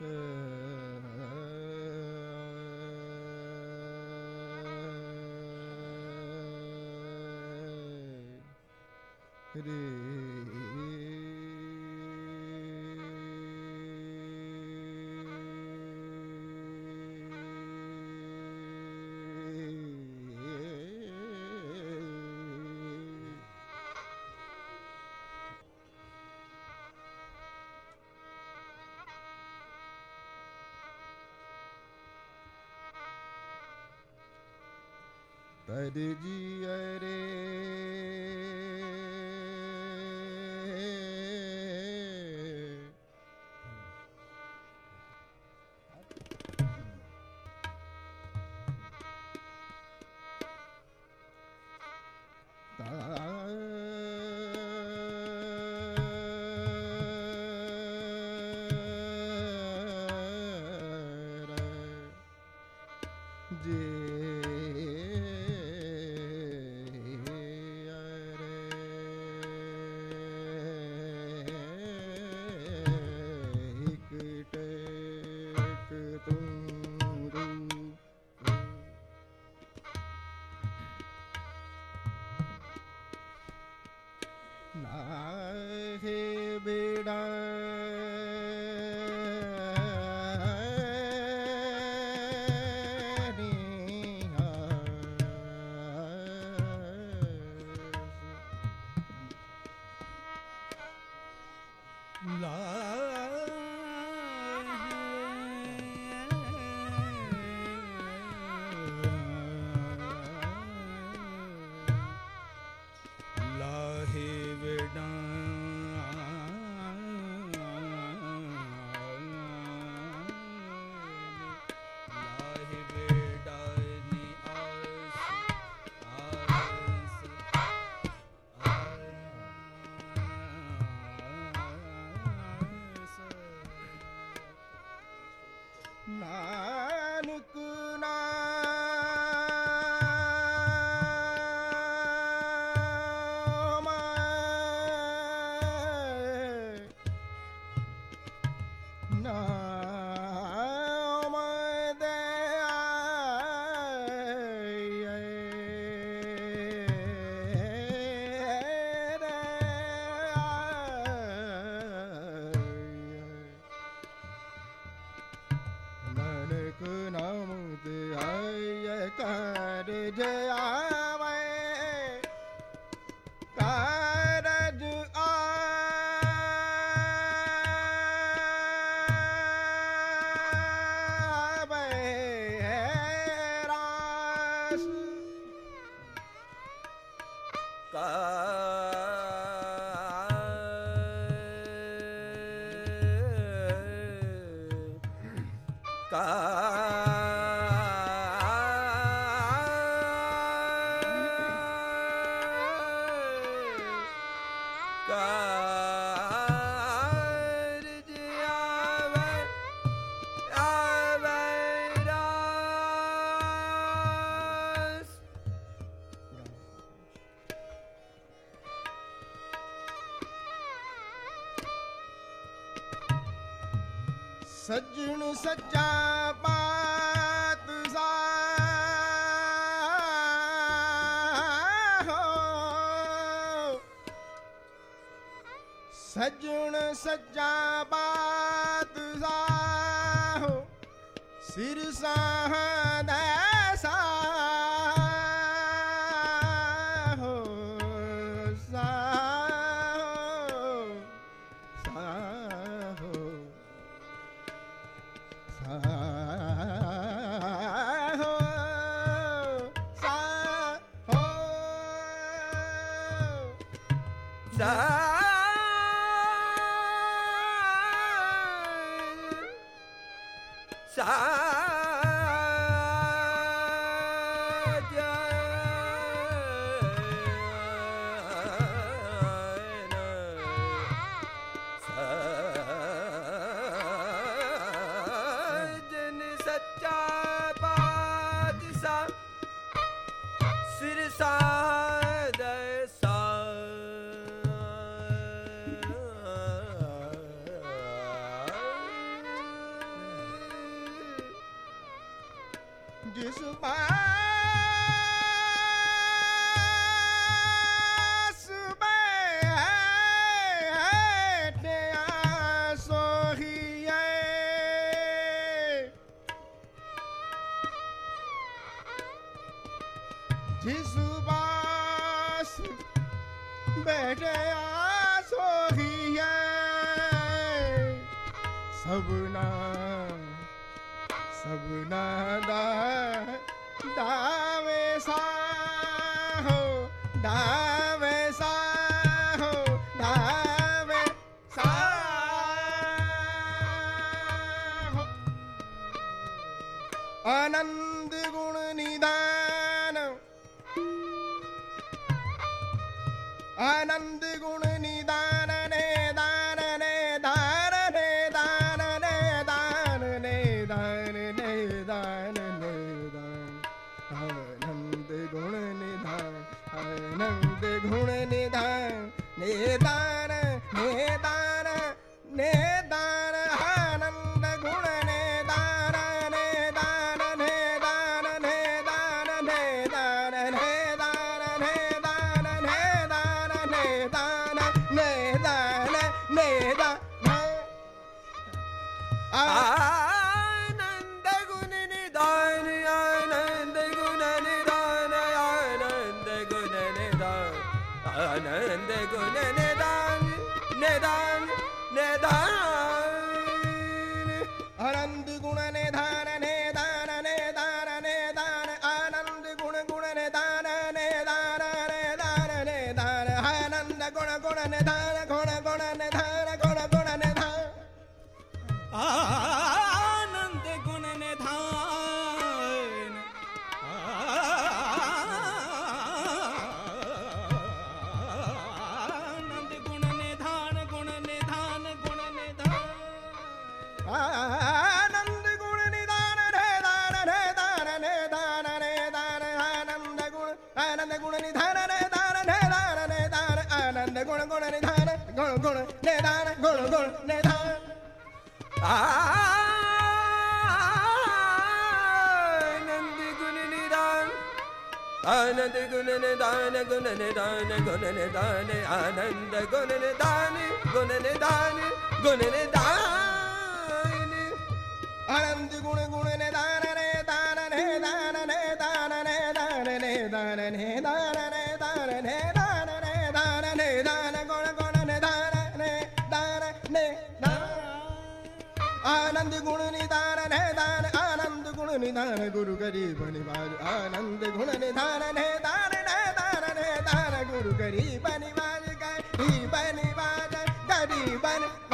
Hey. Hare I did. ਕਰ ਜਾਵੇ ਕਾਰਜ ਆਵੇ ਰਾਸ। ਕਾਰਜ ਸੱਜਣ ਸੱਚਾ ਬਾਤ ਹੋ। ਸੱਜਣ ਸੱਚਾ ਬਾਤ ਸਾਹੋ ਸਿਰ ਸਾਹਦਾ ਸਾਹੋ ਸਾ शिशुपास बैठया सोहिए सबना सबना दा दावे सा हो दावे सा हो दावे सा हो आनंद आनंद गुण निदान ने दान ने दान ने दान ने दान ने दान ने दान ने दान आनंद गुण निधान आनंद गुण निधान निदान anand gune nedan nedan nedan anand gune nedan nedan nedan nedan anand gune gune nedan nedan nedan nedan anand gune gune nedan gune ah ਗੁਣ ਗੁਣ ਨਿਧਾਨ, ਗੁਣ ਗੁਣ ਨਿਧਾਨ, ਗੁਣ ਗੁਣ ਨਿਧਾਨ। ਆਨੰਦ ਗੁਣ ਨਿਧਾਨ, ਆਨੰਦ ਗੁਣ ਨਿਧਾਨ ਗੁਣ ਨਿਧਾਨ ਗੁਣ ਨਿਧਾਨ, ਆਨੰਦ ਗੁਣ ਨਿਧਾਨ ਗੁਣ ਨਿਧਾਨ ਗੁਣ ਨਿਧਾਨ। ਆਨੰਦ ਗੁਣ ਆਨੰਦ ਗੁਣ ਨਿਧਾਨ ਹੈ ਦਾਨ ਆਨੰਦ ਗੁਣ ਨਿਧਾਨ ਗੁਰੂ ਗਰੀਬ ਨਿਵਾਜ ਆਨੰਦ ਗੁਣ ਨਿਧਾਨ ਹੈ ਦਾਨ ਹੈ ਦਾਨ ਹੈ ਦਾਨ ਗੁਰੂ ਗਰੀਬ ਨਿਵਾਜ ਗਰੀਬ ਨਿਵਾਜ ਗਰੀਬ ਨਿਵਾਜ